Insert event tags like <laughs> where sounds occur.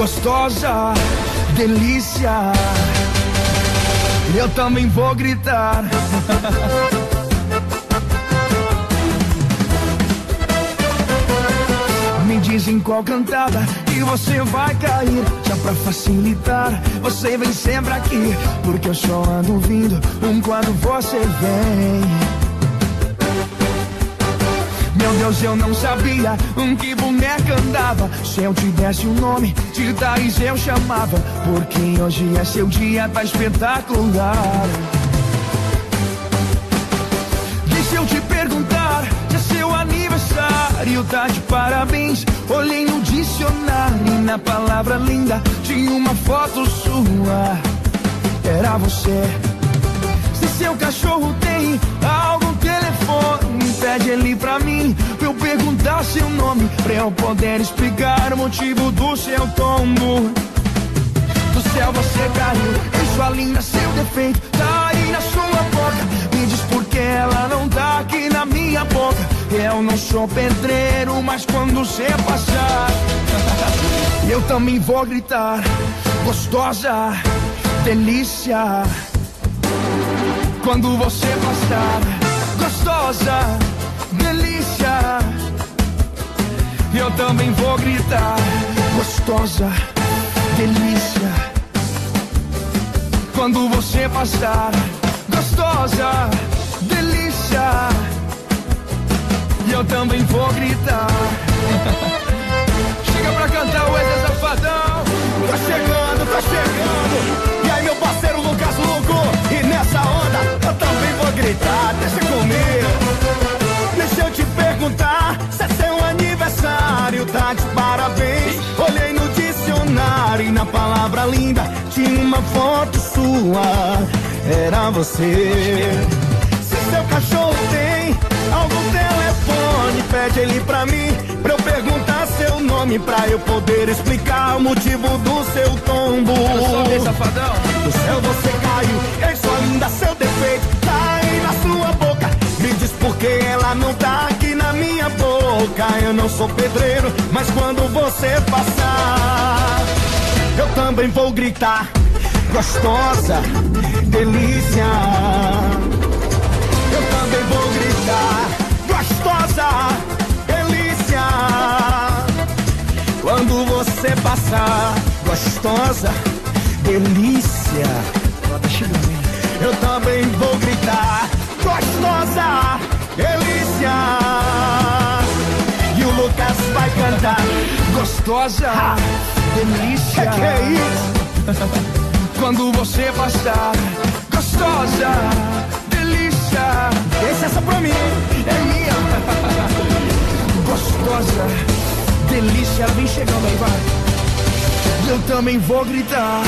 gostosa, delícia. Eu também vou gritar. <laughs> Me dizem qual cantada que você vai cair. Já pra facilitar, você vem sempre aqui. Porque eu só ando vindo um quando você vem. Meu Deus, eu não sabia um que boneca andava. Se eu tivesse o um nome de Thaís, eu chamava. Porque hoje é seu dia, tá espetacular. Deixa eu te perguntar se é seu aniversário, tá de parabéns. Olhei no dicionário e na palavra linda tinha uma foto sua. Era você. Se seu cachorro tem algum telefone, pede ele pra perguntar seu nome, pra eu poder explicar o motivo do seu tombo. Do céu você caiu, em sua linda, seu defeito tá aí na sua boca. Me diz por que ela não tá aqui na minha boca. Eu não sou pedreiro, mas quando você passar, <laughs> eu também vou gritar. Gostosa, delícia. Quando você passar, também vou gritar, gostosa, delícia. Quando você passar, linda tinha uma foto sua. Era você. Se seu cachorro tem algum telefone, pede ele pra mim. Pra eu perguntar seu nome, pra eu poder explicar o motivo do seu tombo. Safadão. Do céu você caiu, em sua linda, seu defeito tá aí na sua boca. Me diz por que ela não tá aqui na minha boca. Eu não sou pedreiro, mas quando você passar, eu também vou gritar. Gostosa, delícia. Eu também vou gritar. Gostosa, delícia. Quando você passar, gostosa, delícia. Tá? Eu também vou gritar, gostosa, delícia. E o Lucas vai cantar, Gostosa, delícia. que que é isso? <laughs> Quando você passar, gostosa, delícia. Essa pra mim. É minha. <laughs> Gostosa, delícia. Vem chegando aí, vai. Eu também vou gritar.